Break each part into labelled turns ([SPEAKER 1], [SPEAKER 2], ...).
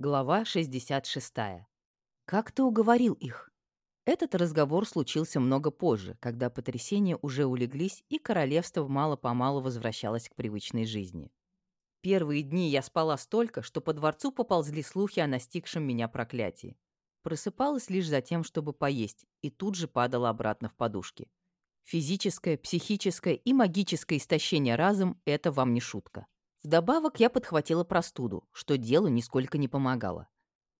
[SPEAKER 1] Глава 66. Как ты уговорил их? Этот разговор случился много позже, когда потрясения уже улеглись, и королевство мало-помалу возвращалось к привычной жизни. Первые дни я спала столько, что по дворцу поползли слухи о настигшем меня проклятии. Просыпалась лишь за тем, чтобы поесть, и тут же падала обратно в подушки. Физическое, психическое и магическое истощение разом – это вам не шутка. Вдобавок я подхватила простуду, что делу нисколько не помогало.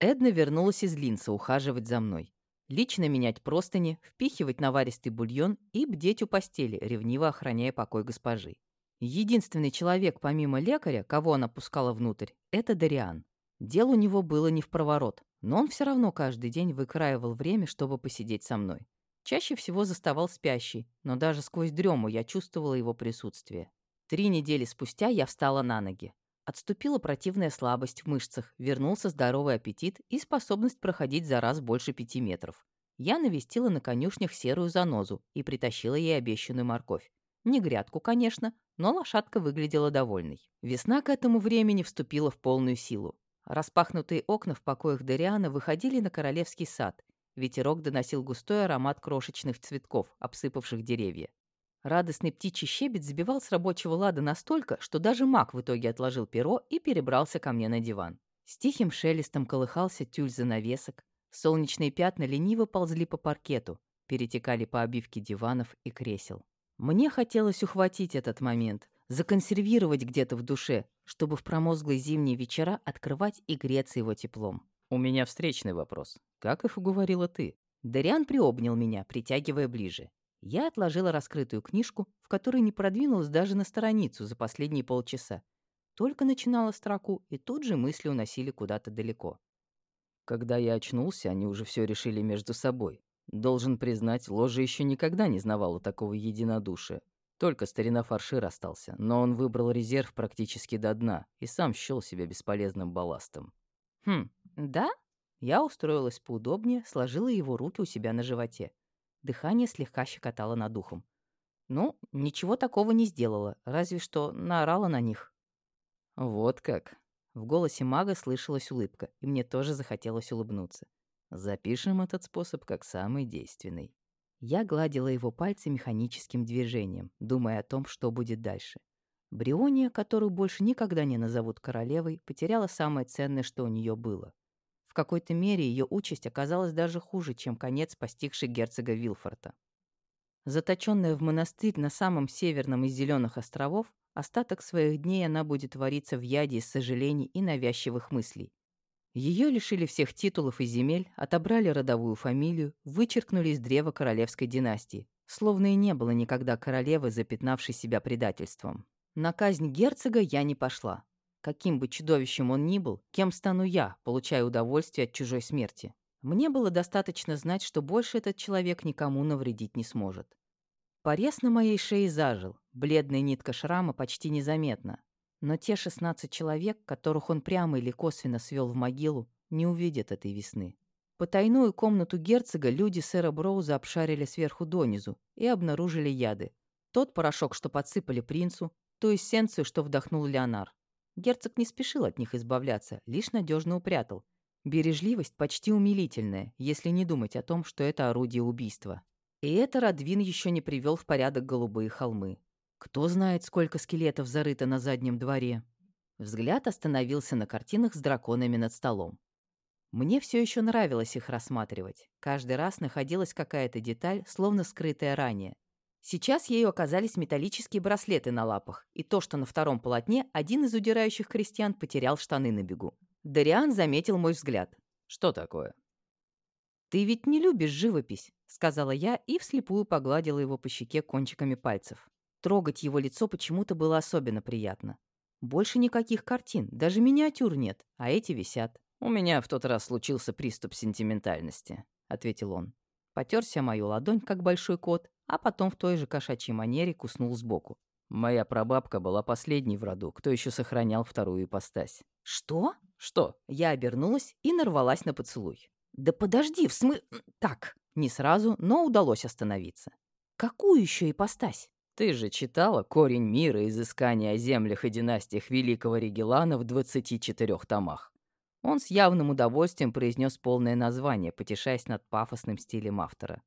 [SPEAKER 1] Эдна вернулась из Линца ухаживать за мной. Лично менять простыни, впихивать наваристый бульон и бдеть у постели, ревниво охраняя покой госпожи. Единственный человек, помимо лекаря, кого она пускала внутрь, это Дариан. Дело у него было не в проворот, но он все равно каждый день выкраивал время, чтобы посидеть со мной. Чаще всего заставал спящий, но даже сквозь дрему я чувствовала его присутствие. Три недели спустя я встала на ноги. Отступила противная слабость в мышцах, вернулся здоровый аппетит и способность проходить за раз больше пяти метров. Я навестила на конюшнях серую занозу и притащила ей обещанную морковь. Не грядку, конечно, но лошадка выглядела довольной. Весна к этому времени вступила в полную силу. Распахнутые окна в покоях Дариана выходили на королевский сад. Ветерок доносил густой аромат крошечных цветков, обсыпавших деревья. Радостный птичий щебет сбивал с рабочего лада настолько, что даже маг в итоге отложил перо и перебрался ко мне на диван. С тихим шелестом колыхался тюль занавесок, солнечные пятна лениво ползли по паркету, перетекали по обивке диванов и кресел. Мне хотелось ухватить этот момент, законсервировать где-то в душе, чтобы в промозглые зимние вечера открывать и греться его теплом.
[SPEAKER 2] «У меня встречный вопрос. Как их уговорила ты?»
[SPEAKER 1] Дариан приобнял меня, притягивая ближе. Я отложила раскрытую книжку, в которой не продвинулась даже на страницу за последние полчаса. Только начинала строку, и тут же мысли уносили куда-то далеко.
[SPEAKER 2] Когда я очнулся, они уже все решили между собой. Должен признать, ложа еще никогда не знавала такого единодушия. Только старина Фаршир остался, но он выбрал резерв практически до дна и сам счел себя бесполезным балластом.
[SPEAKER 1] «Хм, да?» Я устроилась поудобнее, сложила его руки у себя на животе. Дыхание слегка щекотало над духом. Ну, ничего такого не сделала, разве что наорала на них.
[SPEAKER 2] «Вот как!»
[SPEAKER 1] В голосе мага слышалась улыбка, и мне тоже захотелось улыбнуться.
[SPEAKER 2] «Запишем этот способ как самый действенный».
[SPEAKER 1] Я гладила его пальцы механическим движением, думая о том, что будет дальше. Бриония, которую больше никогда не назовут королевой, потеряла самое ценное, что у нее было какой-то мере ее участь оказалась даже хуже, чем конец постигший герцога Вилфорта. Заточенная в монастырь на самом северном из Зеленых островов, остаток своих дней она будет вариться в яде из сожалений и навязчивых мыслей. Ее лишили всех титулов и земель, отобрали родовую фамилию, вычеркнули из древа королевской династии, словно и не было никогда королевы, запятнавшей себя предательством. На казнь герцога я не пошла. Каким бы чудовищем он ни был, кем стану я, получая удовольствие от чужой смерти? Мне было достаточно знать, что больше этот человек никому навредить не сможет. Порез на моей шее зажил, бледная нитка шрама почти незаметна. Но те 16 человек, которых он прямо или косвенно свел в могилу, не увидят этой весны. Потайную комнату герцога люди сэра Броуза обшарили сверху донизу и обнаружили яды. Тот порошок, что подсыпали принцу, ту эссенцию, что вдохнул Леонар. Герцог не спешил от них избавляться, лишь надежно упрятал. Бережливость почти умилительная, если не думать о том, что это орудие убийства. И это Радвин еще не привел в порядок голубые холмы. Кто знает, сколько скелетов зарыто на заднем дворе. Взгляд остановился на картинах с драконами над столом. Мне все еще нравилось их рассматривать. Каждый раз находилась какая-то деталь, словно скрытая ранее. Сейчас ею оказались металлические браслеты на лапах, и то, что на втором полотне один из удирающих крестьян потерял штаны на бегу. Дариан заметил мой взгляд.
[SPEAKER 2] «Что такое?»
[SPEAKER 1] «Ты ведь не любишь живопись», — сказала я и вслепую погладила его по щеке кончиками пальцев. Трогать его лицо почему-то было особенно приятно. Больше никаких картин, даже миниатюр нет, а эти висят.
[SPEAKER 2] «У меня в тот раз случился приступ сентиментальности», — ответил он.
[SPEAKER 1] Потерся мою ладонь, как большой кот, а потом в той же кошачьей манере куснул сбоку.
[SPEAKER 2] Моя прабабка была последней в роду, кто еще сохранял вторую ипостась.
[SPEAKER 1] «Что?»
[SPEAKER 2] «Что?»
[SPEAKER 1] Я обернулась и нарвалась на поцелуй. «Да подожди, в смы...» «Так». Не сразу, но удалось остановиться. «Какую еще ипостась?»
[SPEAKER 2] «Ты же читала «Корень мира. Изыскания о землях и династиях Великого Регелана» в 24 томах.
[SPEAKER 1] Он с явным удовольствием произнес полное название, потешаясь над пафосным стилем автора.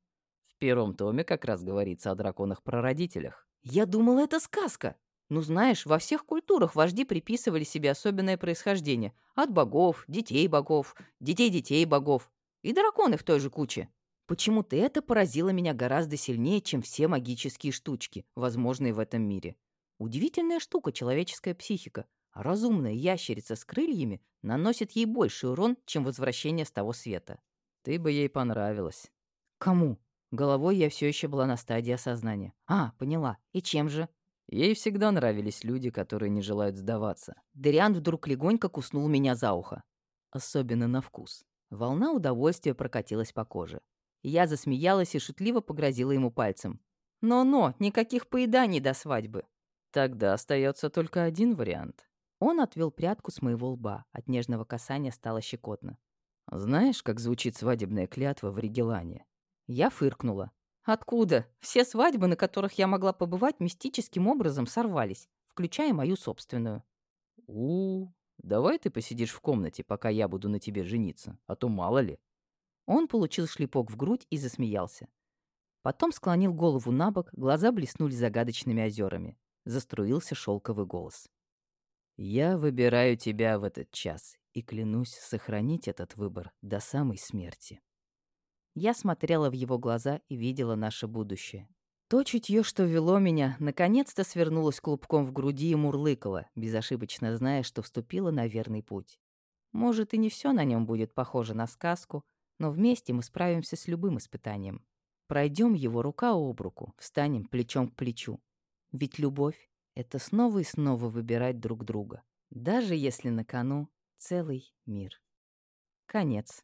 [SPEAKER 2] В первом томе как раз говорится о драконах-прародителях.
[SPEAKER 1] Я думала, это сказка. Ну, знаешь, во всех культурах вожди приписывали себе особенное происхождение. От богов, детей богов, детей-детей богов. И драконы в той же куче. Почему-то это поразило меня гораздо сильнее, чем все магические штучки, возможные в этом мире. Удивительная штука человеческая психика. разумная ящерица с крыльями наносит ей больший урон, чем возвращение с того света.
[SPEAKER 2] Ты бы ей понравилась.
[SPEAKER 1] Кому? Головой я все еще была на стадии осознания. А, поняла. И чем же?
[SPEAKER 2] Ей всегда нравились люди, которые не желают сдаваться.
[SPEAKER 1] Дариан вдруг легонько куснул меня за ухо. Особенно на вкус. Волна удовольствия прокатилась по коже. Я засмеялась и шутливо погрозила ему пальцем. «Но-но, никаких поеданий до свадьбы».
[SPEAKER 2] Тогда остается только один вариант.
[SPEAKER 1] Он отвел прядку с моего лба. От нежного касания стало щекотно.
[SPEAKER 2] Знаешь, как звучит свадебная клятва в Ригелане?
[SPEAKER 1] Я фыркнула. Откуда? Все свадьбы, на которых я могла побывать, мистическим образом сорвались, включая мою собственную.
[SPEAKER 2] У, -у, -у давай ты посидишь в комнате, пока я буду на тебе жениться, а то мало ли.
[SPEAKER 1] Он получил шлепок в грудь и засмеялся. Потом склонил голову на бок, глаза блеснули загадочными озерами. Заструился шелковый голос.
[SPEAKER 2] «Я выбираю тебя в этот час и клянусь сохранить этот выбор до самой смерти».
[SPEAKER 1] Я смотрела в его глаза и видела наше будущее. То чутье, что вело меня, наконец-то свернулось клубком в груди и мурлыкало, безошибочно зная, что вступила на верный путь. Может, и не все на нем будет похоже на сказку, но вместе мы справимся с любым испытанием. Пройдем его рука об руку, встанем плечом к плечу. Ведь любовь — это снова и снова выбирать друг друга, даже если на кону целый мир. Конец.